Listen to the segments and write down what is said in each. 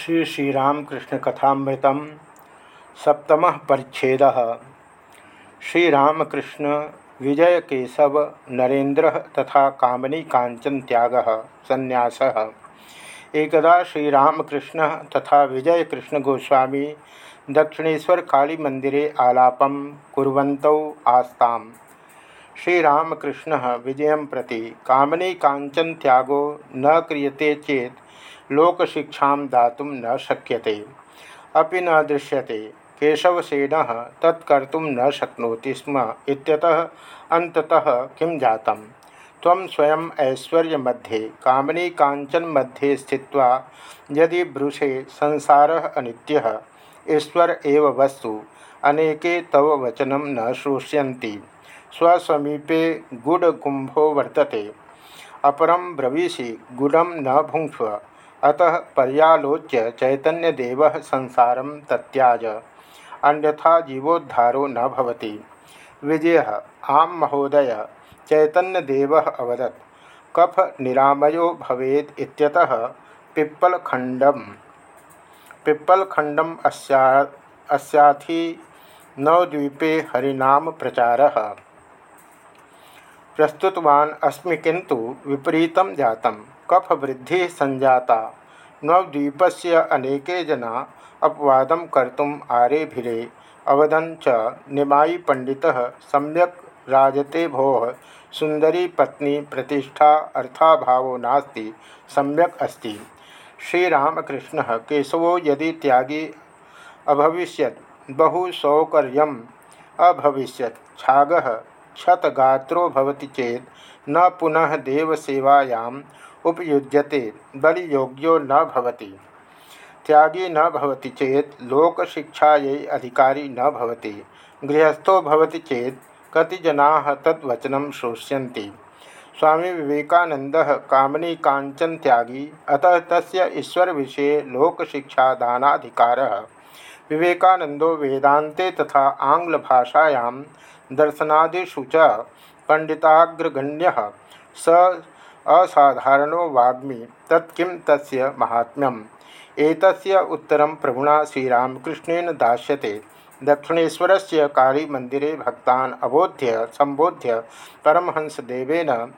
श्री श्रीरामकृष्ण कथामृत सप्तम परिच्छेद। श्रीरामकृष्ण विजय केशव नरेन्द्र तथा कामनी कांचन त्याग संन्यास एकदा श्रीरामकृष्ण तथा विजय कृष्ण गोस्वामी दक्षिणेश्वर काली मंदिरे आलापं आस्ताम्। श्रीरामकृष्ण विजय प्रति कामनी कांचन त्यागो न क्रियते चेत लोकशिक्षा दातुं न शक्यते। अभी न दृश्यते। केशवसेन तत्कर्त न शक्नोति स्म इत्यतः अंततः किं जातम? स्वयं ऐश्वर्य कामनी कांचन मध्ये स्थित्वा यदि ब्रूषे संसार अनित्यः, ईश्वर एव वस्तु, अनेके तव वचनं न श्रोष्यन्ति। स्वसमीपे गुडकुंभो वर्तते। अपरम ब्रवीषि गुडम न भुंक्ष्व अतः पर्यालोच्य चैतन्यदेव संसार तत्याज। अन्यथा जीवोद्धारो न भवति। विजय, आम महोदय, चैतन्यदेव अवदत्। कफ निरामयो भवेद इत्यतः पिप्पलखंडम पिप्पलखंडम अस्या अस्याथि नवद्वीपे हरिनाम प्रचारः। प्रस्तुतवान् अस्मि किंतु विपरीतं जातम्। कफ वृद्धि संजाता। नवद्वीप से अनेके जना अपवाद कर्तुम आरेभिरे। अवदन च निमाई पंडित सम्यक राजते भो। सुंदरी पत्नी प्रतिष्ठा अर्थाभावो नास्ति, सम्यक अस्ति। श्रीरामकृष्ण केशवो यदि त्यागी अभविष्य बहु सौकर्यम अभविष्यत्। छाग क्षतगात्रो चेत न पुनः देवसेवायां उपयुज्यते, बलियोग्यो न भवति। त्यागी न भवति चेत, लोकशिक्षायै अधिकारी न भवति। गृहस्थो भवति चेत, कति जनाः तद्वचनं श्रोष्यन्ति स्वामी विवेकानंद कामनी कांचन त्यागी, अतः तस्य ईश्वर विषये लोकशिक्षादानाधिकार। विवेकानंदो वेदांते तथा आंग्ल भाषायां दर्शनादिषु च पंडिताग्रगण्य स असाधारणो वाग्मी तत्किं तस्य महात्म्यम। एतस्य उत्तरं प्रभुणा श्रीरामकृष्णेन दास्यते। दक्षिणेश्वर से काली मंदिरे भक्तान अबोध्य संबोध्य परमहंसदेवेन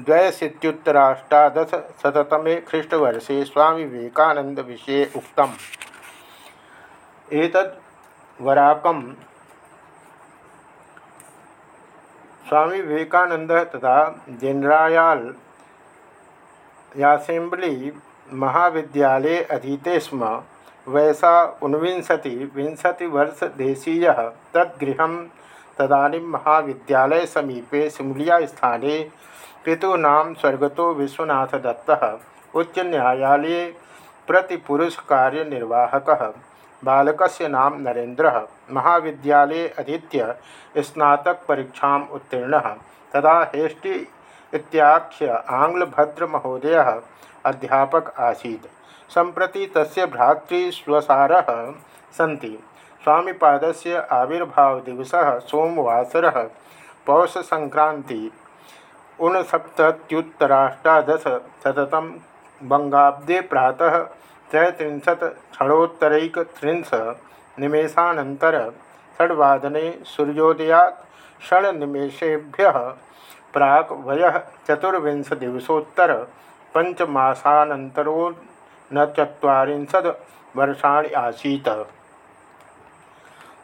द्वयशीत्युत्तराष्टादशतमे ख्रीष्टवर्षे स्वामी विवेकानंद विषये उक्तम्। एतद् स्वामी विवेकानंद तथा जेनरायाल यासेम्बली महाविद्यालये अधीते स्म। वैसा ऊनविंशति विंशति वर्ष देशीय। तद्गृह तदानीं महाविद्यालय समीपे सिमलिया स्थाने पितूना स्वर्गतो प्रतिपुरुष कार्यनिर्वाहक बालक नाम नरेन्द्र। महाविद्यालये अधीत्य स्नातक परीक्षा उत्तीर्ण। तदा हेष्टि इत्याख्य आंग्लभद्र महोदय अध्यापक आसीत्। सम्प्रति तस्य भ्रातृस्वसारः सन्ति। स्वामीपादस्य आविर्भावदिवसः सोमवासरः पौषसङ्क्रान्ति ऊनसप्तत्युत्तराष्टादशशततम बंगाब्दे प्रातः त्रयत्रिंशत् षडोत्तरैकत्रिंश निमेषानन्तर षड्वादने सूर्योदयात् षड्निमेषेभ्यः प्राक वय चतुर्विंश दिवसोत्तर पंचमासानंतरो न चुरीशद वर्षाणि आसीत।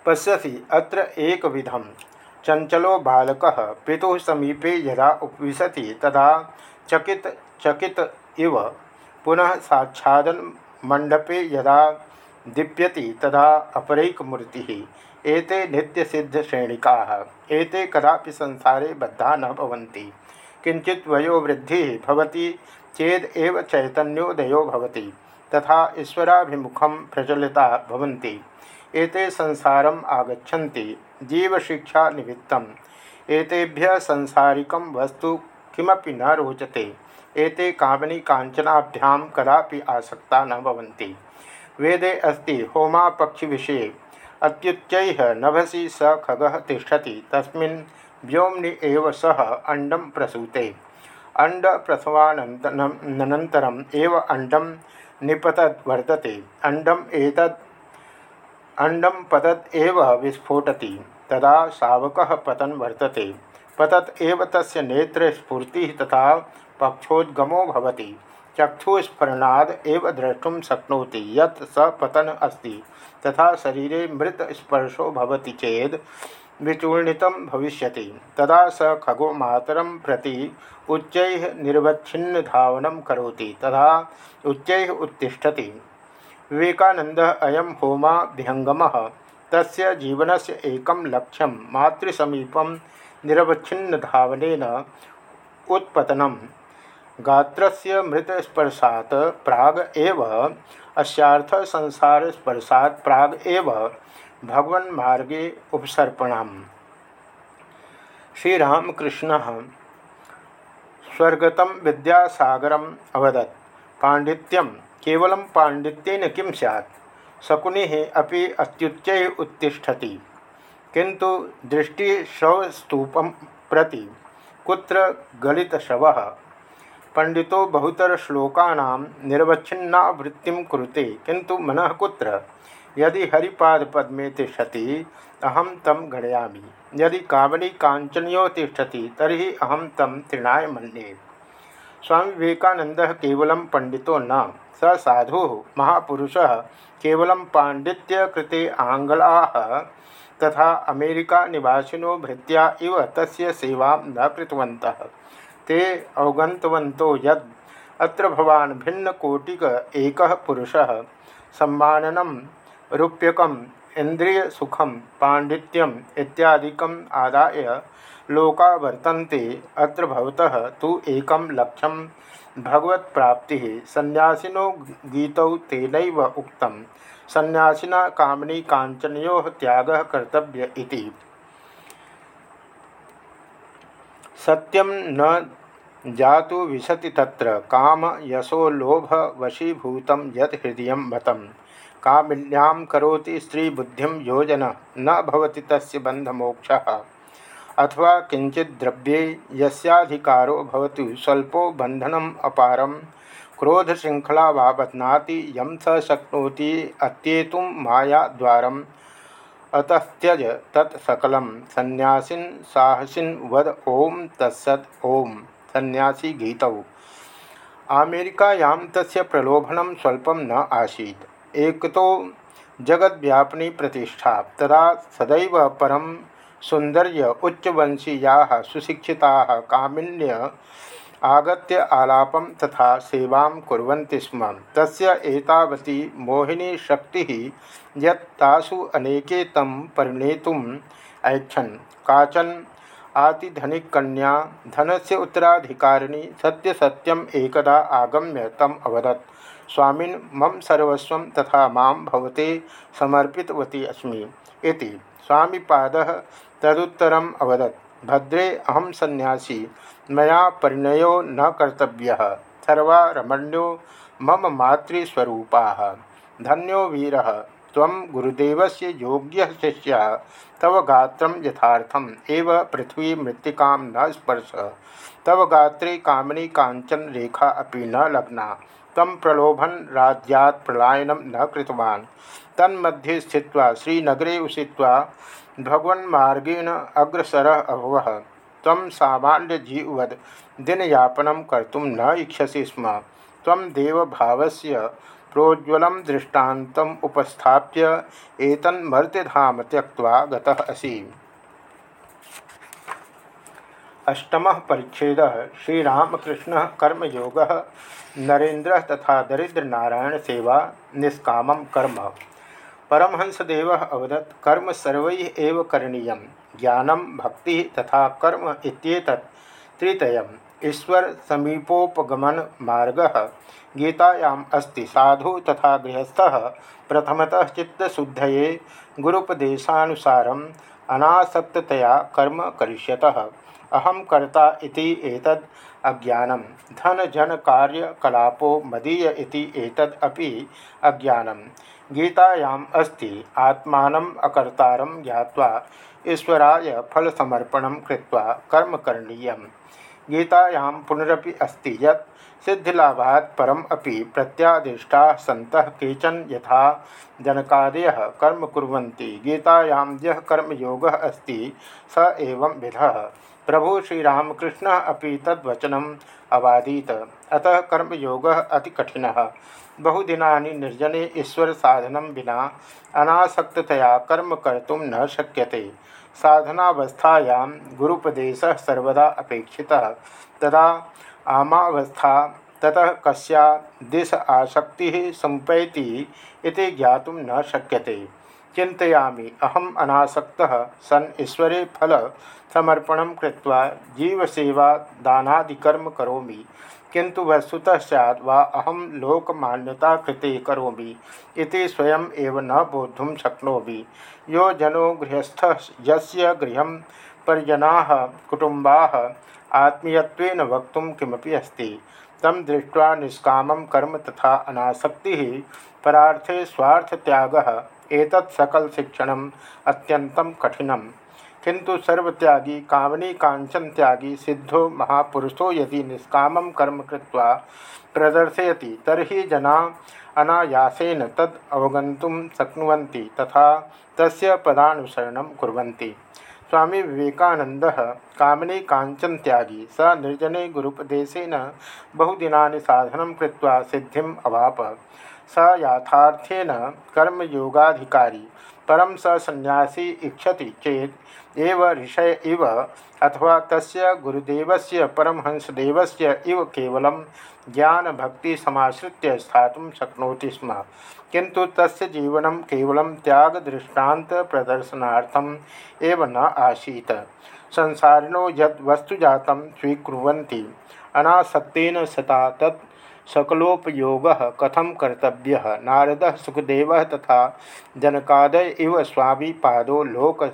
पश्यसि अत्र एक विधम चंचलो बालक पिता समीपे यदा उपविशति तदा चकित चकित इव पुनः साक्षादन मंडपे यदा दीप्यति तदा अपरैकमूर्ति एते नित्यसिद्ध श्रेणिका एते कदापि संसारे बद्धा न भवन्ति। किंचित वयोवृद्धि भवति, चेद एव चैतन्योदयो भवति, तथा ईश्वराभिमुखम प्रचलिता भवन्ति। एते संसारम आगच्छन्ति जीवशिक्षा निमित्तम एतेभ्य संसारिकं वस्तु किमपि न रोचते, एते कामनी कांचनाभ्यां कदापि आसक्ता न भवन्ति। वेदे अस्ति होमापक्षि विषये अत्युच्च नभसी स खग ठति एव सह अंडम प्रसूते। अंड प्रसवानन्तरम् एव अंडम निपतद् वर्तते अंडम एतद् अंडम पतत एव विस्फोटति। तदा शावक पतन वर्तते। पतत एव तस्य नेत्र स्फूर्ति तथा पक्षोद्गमो भवति। चक्षुस्फरणाद एव द्रष्टुम शक्नोति, यत् स पतन अस्ति, तथा शरीरे मृत स्पर्शो भवति चेद विचूर्णित भविष्य तदा स खगो मातर प्रति उच्च निर्वच्छिन्न धावन करोति तथा उच्च उत्तिष्ठति। विवेकानंद अयम होमाभ्यंगम तस्य जीवनस्य एकं लक्ष्यं मातृसमीपं निरवच्छिन्न धावनेन उत्पतनम। गात्रस्य मृतस्पर्शात् प्राग एव अस्यार्थ संसार स्पर्शात् प्राग एव भगवन् मार्गे उपसर्पणम्। श्रीरामकृष्ण स्वर्गत विद्यासागर अवदत्। पांडित्यम केवल पांडित्यन किं सैत् शकुनि अभी अत्युच्च उत्तिष्ठति। किंतु दृष्टिशवस्तूप प्रति कुत्र गलितशवः? पंडितो बहुतर श्लोकानां निर्वच्छिन्नावृत्तिं कुरुते। किंतु मनः कुत्र? यदि हरिपादपद्मे तिष्ठति अहम तम गणयामि यदि कामनी कांचनो तिष्ठति तरी अहम तम तृणाय मन्ये। स्वामी विवेकानंद केवल पंडितो न, स साधु महापुरुष केवल पांडित्य कृते आंग्ला तथा अमेरिका निवासिनो भृत्या इव तस्य न कृतवन्तः। ते अवगतवन्तो यद् अत्र भवान् भिन्नकोटिक एकः पुरुषः। सम्माननं, रूप्यकम्, इन्द्रियसुखं, पाण्डित्यम् इत्यादिकम् आदाय लोका वर्तन्ते अत्र भवतः तु एकं लक्ष्यं भगवत्प्राप्तिः। सन्यासिनो गीतौ तेनैव उक्तं सन्यासिना कामनी काञ्चनयोः त्यागः कर्तव्य इति। सत्यम न जातु विशति तत्र। काम यशो लोभ वशीभूत यत हृदय मतं। कामिन्यां करोति स्त्रीबुद्धिं योजन। न भवति तस्य बन्धमोक्षः। अथवा किंचित द्रव्ये यस्याधिकारो भवतु। स्वल्पो बंधनम अपारम क्रोध श्रृंखला वा बध्नाति। यम स शक्नोति अत्येतुं मायाद्वारम त्यज तत्सकल सन्यासीन साहसिन वद ओम तत्सत ओम। सन्यासी गीतौ। अमेरिकायां तस्य प्रलोभनं स्वल्पं न आसीत्। एक तो जगद्व्यापनी प्रतिष्ठा। तदा सदैव परम सौंदर्य उच्चवंशीया सुशिक्षिता कामिन्य आगत्य आलापम तथा सेवा कुर्वन्ति स्म। तस्य मोहिनी शक्ति यत्तासु अनेके तम परिणेतुम ऐच्छन्। काचन आतिधनिकन्या धनस्य उत्तराधिकारिणी सत्य सत्यम एकदा आगम्य तम अवदत्। स्वामिन्, मम सर्वस्व तथा माँ भवते समर्पितवती अस्मि। इति स्वामीपादः तदुत्तरम् अवदत्। भद्रे अहम सन्यासी मया परिणयो न कर्तव्यः, सर्वा रमण्यो मम मातृस्वरूपाः। धन्यो वीरः, त्वं गुरुदेवस्य योग्यः शिष्यः, तव गात्र यथार्थम्, एव पृथ्वी मृत्तिकां न स्पर्श। तव गात्रे कामनी कांचन रेखा अपि न लग्ना तम प्रलोभन राज्यात् पलायनं न कृतवान्। तन्मध्ये स्थित श्रीनगरे उषित्वा, भगवन्मार्गेण अग्रसरः अभवः। त्वं सामान्यजीववद् दिनयापनं कर्तुं न इच्छसि स्म। देवभावस्य प्रोज्वलं दृष्टान्तम् उपस्थाप्य एतन्मर्त्यधाम त्यक्त्वा गतः असि। अष्टम परिच्छेद। श्रीरामकृष्ण कर्मयोग, नरेन्द्र तथा दरिद्र नारायण सेवा निष्काम कर्म। परमहंसदेव अवदत्। कर्म सर्व करणीय। ज्ञानम भक्ति तथा कर्म इत्येतत् त्रितयम्। ईश्वर समीपोपगमन मार्ग। गीतायाम् अस्ति। साधु तथा गृहस्थ प्रथमतः चित्तशुद्धये गुरुपदेशानुसारम् अनासक्ततया कर्म करिष्यतः। अहम कर्ता एतद् अज्ञानम धन जन कार्यकलापो मदीय अज्ञानम गीतायाम् अस्ति। आत्मानम् अकर्तारं ज्ञात्वा ईश्वराय फलसमर्पणं कृत्वा कर्म करणीयम्। गीतायां पुनरपि अस्ति यत् सिद्धिलाभात् परम अपि प्रत्यादिष्टा सन्तः केचन यथा जनकादयः कर्म कुर्वन्ति। गीतायां यः कर्मयोगः अस्ति, स एवं विधः। प्रभु श्रीरामकृष्ण अभी तद्वचनम् अवादीत। अतः कर्मयोग अति कठिन। बहुदिना निर्जने ईश्वर साधन विना अनासक्तया कर्म कर्तुं न शक्यते। साधनावस्थायां गुरुपदेश सर्वदा अपेक्षितः। तदा आमावस्था, ततः कस्या दिश आसक्ति संपैति ज्ञातुं न शक्यते। चिंतयामि अहम अनासक्त सन ईश्वरे फल समर्पण कृत्वा जीवसेवा दानादिकर्म करोमि। किंतु वस्तुतः सैद वा अहम लोकमान्यता कृते इति स्वयं एव न बोद्धुं शक्नोमि। यो जनो गृहस्थ यस्य गृहं परिजनाः कुटुम्बाः आत्मीयत्वेन वक्तुं किमपि अस्ति तम दृष्ट्वा निष्कामं कर्म तथा अनासक्ति, परार्थे स्वार्थ त्याग एतत् शिक्षण अत्यंत कठिनम। किंतु सर्वत्यागी कामनी कांचन त्यागी सिद्धो महापुरुषो यदि निष्काम कर्म कृत्वा प्रदर्शयति, तर्हि जना अनायासेन तद अवगंतुम शक्नुवन्ति तथा तस्य पदानुसरण कुर्वन्ति। स्वामी विवेकानंद कामने कांचन त्यागी, स निर्जने गुरुपदेशन बहुदिना साधन कृत्वा सिद्धिम अवाप। स यथार्थेन कर्मयोगाधिकारी परम स सन्यासी इच्छति चेत एव ऋषय इव, अथवा तस्य गुरुदेवस्य, परमहंसदेवस्य इव केवलं ज्ञान भक्ति समाश्रित्य स्थातुं शक्नोति स्म। किंतु तस्य जीवनं केवलं त्याग दृष्टांत प्रदर्शनार्थम एव न आसीत्। संसारिणो यद वस्तुजातं स्वीकुर्वन्ति, अनासक्तेन सता तत् सकलोपयोग कथम कर्तव्य? नारद सुखदेव तथा जनकादय इव स्वामी पादो लोक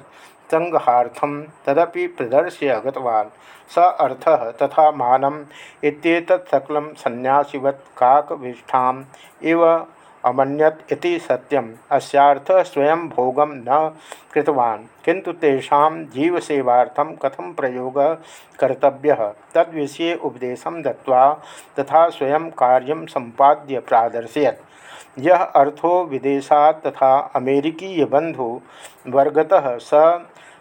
संहार्थम तदपि प्रदर्श्य गतवान्। स अर्थ तथा मानम इत्येतत् सकलं सन्यासीवत् काकविष्ठाम इव अमन्यत इति सत्यम। अस्यार्थ स्वयं भोगम न कृतवान् किंतु तेषां जीवसेवार्थं कथम प्रयोग कर्तव्य? तद्विषये उपदेशं दत्वा तथा स्वयं कार्यं संपाद्य प्रादर्शयत्। यह अर्थो विदेशा तथा अमेरिकीय बंधु स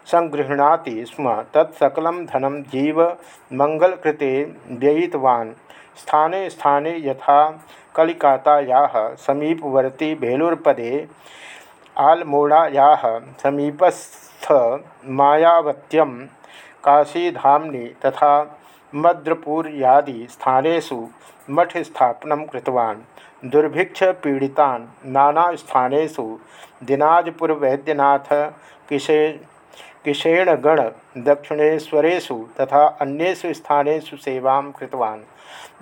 संगृहणाति स्म। तत्सकल धनम जीव मंगलकृते व्ययितवान्। स्थाने स्थाने यथा कलिकाताया समीपवर्ती भेलूरपदे आलमोड़ाया समीपस्थ मायावत्यम काशीधामनि तथा मद्रपुरयादि स्थानेषु मठ स्थापन कृतवान्। दुर्भिक्ष पीड़ितान् नाना स्थानेषु दिनाजपुर वैद्यनाथ किशे किशेणगण दक्षिणेशरेशु तथा अनेसु स्थानेषु सेवा कृतवान्।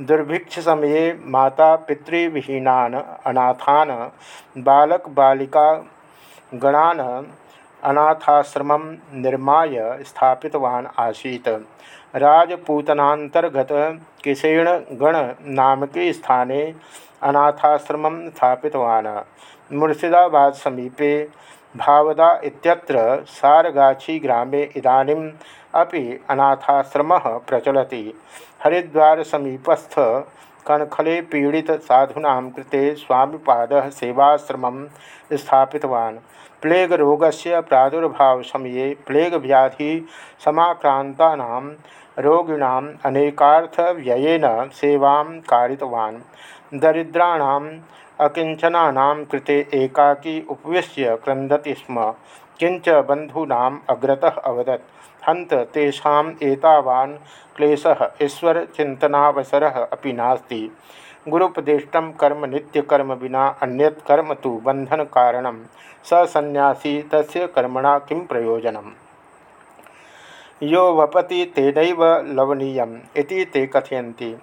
दुर्भिक्ष समये माता पितृविहीनान् अनाथान बालक बालिका गणान अनाथाश्रम निर्माय स्थापितवान आसीत्। राजपूतनान्तर्गत किशेणगण नामके स्थाने स्थापितवान्। मुर्शिदाबाद समीपे भावदा इत्यत्र सारगाछी ग्रामे इदानीम् अपि अनाथाश्रमः प्रचलति। हरिद्वार समीपस्थ कणखले पीड़ित साधूना कृते स्वामीपादः सेवाश्रमं स्थापितवान्। प्लेग रोगस्य प्रादुर्भाव समये प्लेग व्याधि समाक्रांतानां रोगिणाम् अनेकार्थव्ययेन सेवां कारितवान्। दरिद्राणाम् अकिंचना कृते एकाकी उपवेश्य क्रंदति स्म। किंच बंधूनाम अग्रतः अवदत्। हंत तेषाम् एतावान् ईश्वर चिंतनावसरः अपि नास्ति। गुरुपदिष्ट कर्म नित्यकर्म विना अन्यत् कर्म तो बंधन कारण सन्यासी तस्य कर्मणा किं प्रयोजनम्? यो वपति तेनैव लवनीयम् इति ते कथयन्ति।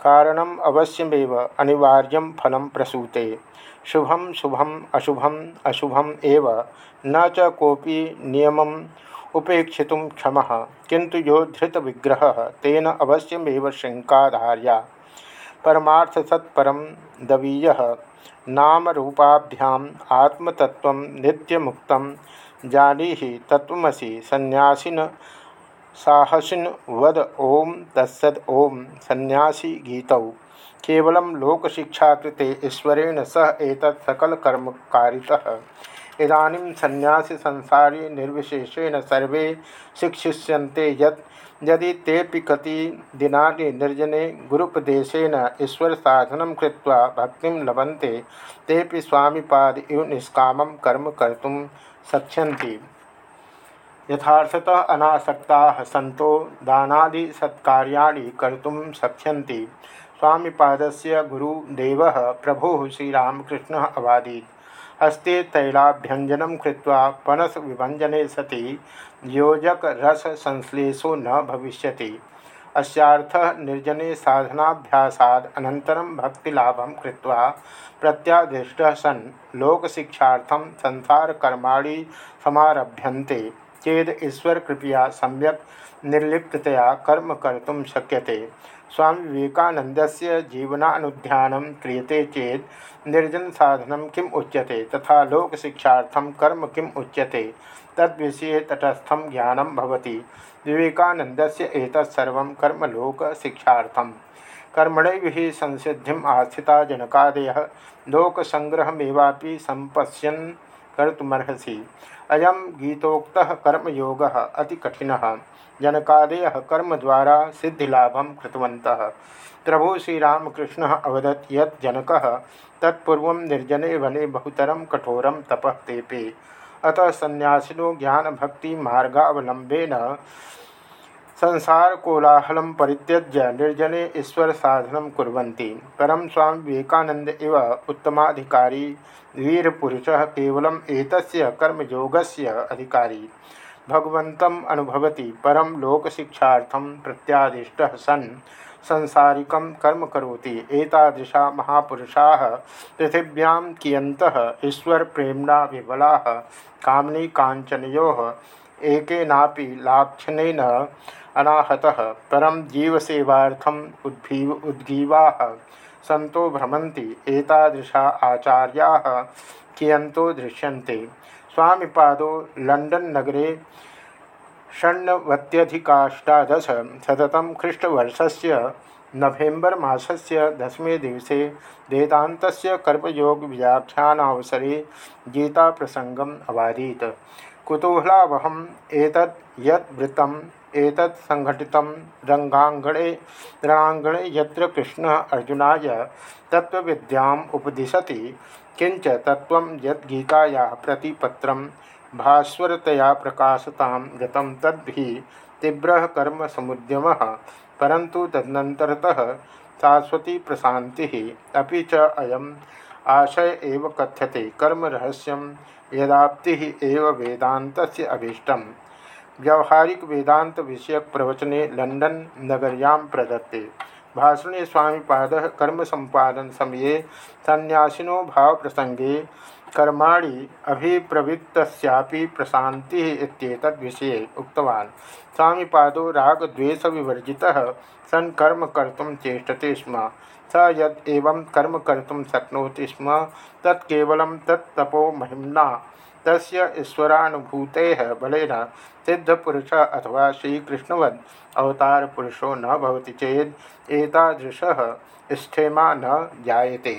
कारणम अवश्यमेव अनिवार्य फल प्रसूते। शुभम शुभम अशुभम अशुभम एव। न च कोपी नियम उपेक्षित क्षम। किंतु यो धृत विग्रह तेन अवश्यमेव शृंकाधार्या परमार्थ दवीय। नाम रूपाभ्याम आत्मतत्व नित्यमुक्त। जानी तत्वसी संयासीन साहसिन वद ओम तत्सद ओम सन्यासी गीतौ। केवल लोकशिक्षा कृते ईश्वरेण सह एक सकल कर्म कारितः। इदानीं सन्यासी संसारी निर्विशेषेण सर्वे शिक्षिष्यन्ते यत् यदि तेपि कति दिनानि निर्जने गुरुपदेशेन ईश्वर साधन कृत्वा भक्ति लभन्ते तेपि स्वामीपाद इव निष्कामं कर्म कर्तुं शक्ष्यन्ति। यथार्थतः अनासक्ता सन्तो दानादि सत्कार्याणि कर्तुं शक्ष्यन्ति। स्वामीपादस्य गुरुदेवः प्रभुः श्रीरामकृष्णः अवादीत्। हस्ते तैलाभ्यंजन कृत्वा पनस विभंजने सति योजक रस संश्लेषो न भविष्य अस्थ निर्जने साधनाभ्यासाद अनन्तरं भक्तिलाभं कृत्वा प्रत्यादिष्ट सन् लोकशिक्षार्थं संसारकर्माणि समारभ्यन्ते। चेद ईश्वर कृपया सम्यक निर्लिप्ततया कर्म कर्तुं शक्यते। स्वामी विवेकानंद से जीवनानुध्यान क्रियते चेत निर्जन साधन किम उच्यते तथा लोक कर्म किम उच्यते तद्विषये तटस्थम ज्ञानम भवति। विवेकानंद से एतत्सर्व कर्म लोक शिक्षार्थम कर्मण संसिधि आस्थिता जनकादय लोकसंग्रहमेवापि संपश्यन कर्तमर्हसी अयम गीतोक्त कर्मयोग अति कठिन। जनकादय कर्म द्वारा सिद्धिलाभम कृतवंत प्रभु श्रीरामकृष्ण अवदत यत जनक तत्पूर्व निर्जने वने बहुतर कठोर तप तेपे। अतः सन्यासिनो ज्ञान भक्ति मार्गावलंबेन संसार कोलाहल परित्यज्य निर्जने ईश्वर साधन कुर्वन्ति। परम स्वामी विवेकानंद इव उत्तमाधिकारी, वीरपुरुषः केवलम् एतस्य कर्मयोगस्य अधिकारी। भगवन्तम् अनुभवति परम लोकशिक्षार्थं प्रत्यादिष्टः सन् संसारिकं कर्म करोति। एतादृशा महापुरुषाः पृथिव्यां कियन्तः ईश्वरप्रेम्णा विबलाः, कामनी काञ्चनयोः एकेनापि लाक्षणेन अनाहतः परं जीवसेवार्थम् उद्भीव उद्गीवाः। सन्तो भ्रमन्ति, एतादृशा आचार्याः कियन्तो दृश्यन्ते। स्वामिपादो लंडन नगरे षण्णवत्यधिकाष्टादश शततम ख्रीष्टवर्षस्य नवेम्बर मासस्य दशमे दिवसे वेदान्तस्य कर्मयोग व्याख्यानावसरे गीताप्रसङ्गम् अवादीत्। कुतूहलावहम् एतत् यत् वृत्तम् एतत् सङ्घटितं रङ्गाङ्गणे, रणाङ्गणे यत्र कृष्णः अर्जुनाय तत्त्वविद्याम् उपदिशति किंच तत्व यद्गीताया प्रतिपत्र भास्वरतया प्रकाशता गतं तद्भि तीव्र कर्म समुद्यम परंतु तदनन्तरतः शाश्वती प्रशांति अभी च आशय एव कथ्यते, कर्म रहस्यम यदाप्ति एव वेदांत अभीष्ट व्यावहारिक वेदांत विषयक प्रवचने लंडन नगरियाँ प्रदत्ते। भाषणे स्वामीपाद कर्म संपादन समये सन्यासिनो भाव प्रसंगे कर्माणि अभिप्रवृत्तस्यापि प्रशांति इत्येतद् विषये उक्तवान्। स्वामीपादो रागद्वेष विवर्जितः सन् कर्म चेष्टते स्म। स यद कर्म कर्म शक्नो शक्नोति स्म तत्कल तत्तपो महिमना। तस्य बलेन सिद्धपुरुष अथवा श्रीकृष्णवद अवतार पुरुषो न भवति चेद स्थेमा न जायते